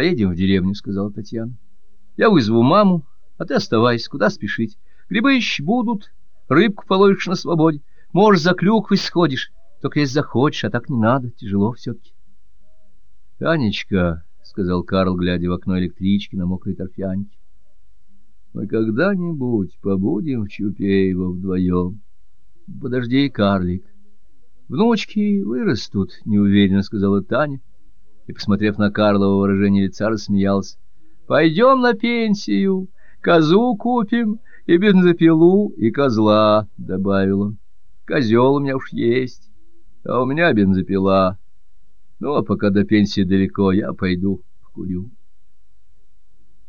Поедем в деревню, — сказала Татьяна. Я вызову маму, а ты оставайся, куда спешить. Грибы еще будут, рыбку половишь на свободе. Может, за клюквой сходишь, только если захочешь, а так не надо, тяжело все-таки. — Танечка, — сказал Карл, глядя в окно электрички на мокрой торфянке, — мы когда-нибудь побудем в Чупеево вдвоем. — Подожди, карлик. — Внучки вырастут, — неуверенно сказала Таня, и, посмотрев на Карлова выражение лица, рассмеялась. — Пойдем на пенсию, козу купим и бензопилу, и козла, — добавила. — Козел у меня уж есть, а у меня бензопила. Ну, а пока до пенсии далеко, я пойду покурю.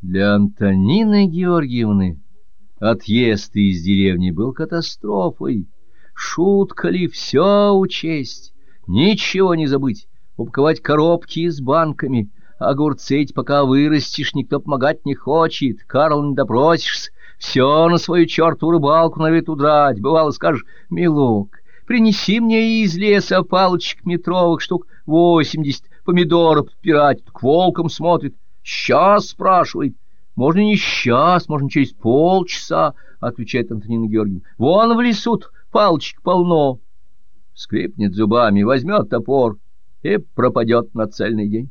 Для Антонины Георгиевны отъезд из деревни был катастрофой. Шутка ли все учесть, ничего не забыть, упаковать коробки с банками, огурцы пока вырастешь, никто помогать не хочет, Карл не допросишься, все на свою черту рыбалку на вид удрать. Бывало, скажешь, милок, принеси мне из леса палочек метровых штук восемьдесят, помидоров подпирать, к волкам смотрит. Сейчас спрашивает. Можно не сейчас, можно через полчаса, отвечает Антонина Георгиевна. Вон в лесу палочек полно. Скрипнет зубами, возьмет топор и пропадет на цельный день.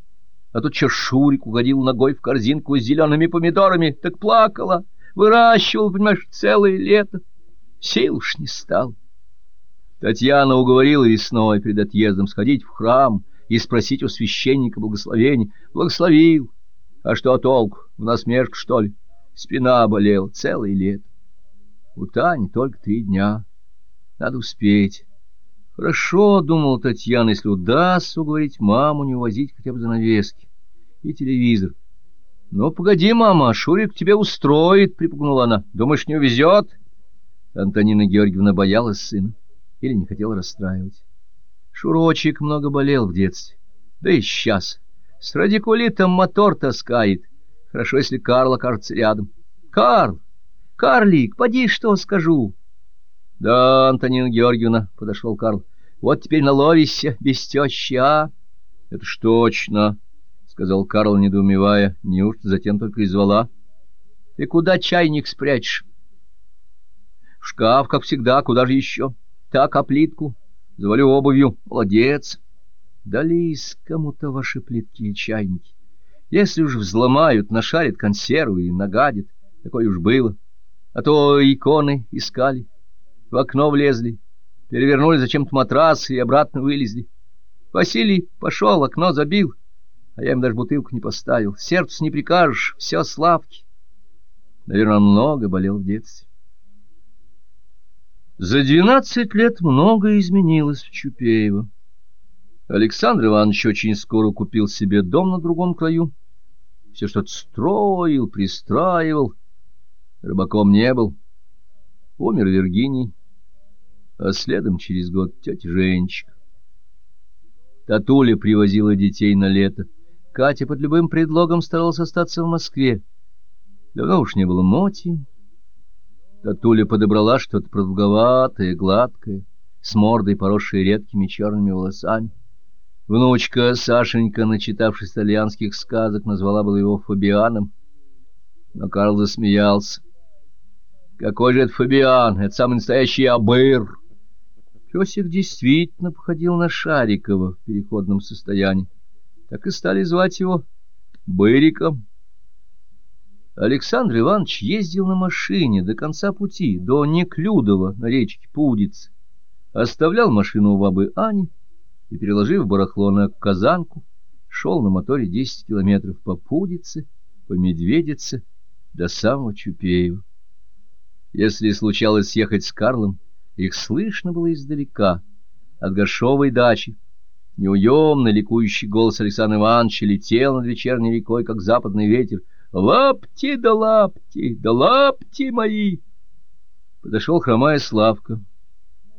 А тут Шурик угодил ногой в корзинку с зелеными помидорами, так плакала, выращивал, понимаешь, целое лето. Сил уж не стал. Татьяна уговорила весной перед отъездом сходить в храм и спросить у священника благословения. Благословил. А что толк? В насмешку, что ли? Спина болела целое лето. У Тани только три дня. Надо успеть. Хорошо, — думала Татьяна, — если удастся уговорить маму не увозить хотя бы занавески и телевизор. — Ну, погоди, мама, Шурик тебе устроит, — припугнула она. — Думаешь, не увезет? Антонина Георгиевна боялась сына или не хотела расстраивать. Шурочек много болел в детстве, да и сейчас. С радикулитом мотор таскает. Хорошо, если Карл окажется рядом. — Карл! Карлик, поди, что скажу. — Да, Антонина Георгиевна, — подошел Карл. Вот теперь наловишься без тещи, а? — Это ж точно, — сказал Карл, недоумевая. — Неужто затем только и звала? — Ты куда чайник спрячешь? — В шкаф, как всегда, куда же еще? Так, а плитку? Завалю обувью. Молодец. Дались кому-то ваши плитки и чайники. Если уж взломают, нашарят консервы и нагадят. Такое уж было. А то иконы искали, в окно влезли, перевернули зачем-то матрас и обратно вылезли. Василий пошел, окно забил, а я им даже бутылку не поставил. Сердцу не прикажешь, все славки. Наверное, много болел в детстве. За двенадцать лет многое изменилось в Чупеево. Александр Иванович очень скоро купил себе дом на другом краю. Все что-то строил, пристраивал. Рыбаком не был. Умер Виргиний а следом через год тетя Женечка. Татуля привозила детей на лето. Катя под любым предлогом старалась остаться в Москве. Давно уж не было моти. Татуля подобрала что-то продолговатое, гладкое, с мордой, поросшей редкими черными волосами. Внучка Сашенька, начитавшись итальянских сказок, назвала было его Фабианом. Но Карл засмеялся. «Какой же это Фабиан? Это самый настоящий абыр!» Песик действительно походил на Шарикова в переходном состоянии. Так и стали звать его Быриком. Александр Иванович ездил на машине до конца пути, до Неклюдова на речке Пудиц, оставлял машину у бабы Ани и, переложив барахло на казанку, шел на моторе десять километров по Пудице, по Медведице до самого Чупеева. Если случалось ехать с Карлом, их слышно было издалека, от горшовой дачи. Неуемный ликующий голос Александра Ивановича летел над вечерней рекой, как западный ветер. «Лапти да лапти, да лапти мои!» Подошел хромая Славка.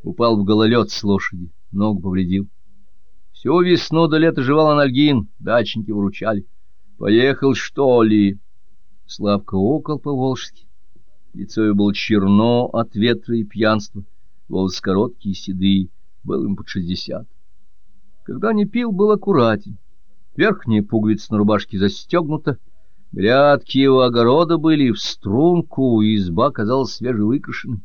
Упал в гололед с лошади, ногу повредил. Всю весну до лета жевал анальгин, дачники выручали. «Поехал, что ли?» Славка окол по-волжски. Лицо его было черно от ветра и пьянства волосы короткие, седые, был им под шестьдесят. Когда не пил, был аккуратен. верхняя пуговица на рубашке застегнута, грядки его огорода были в струнку, изба казалась свежевыкрашенной.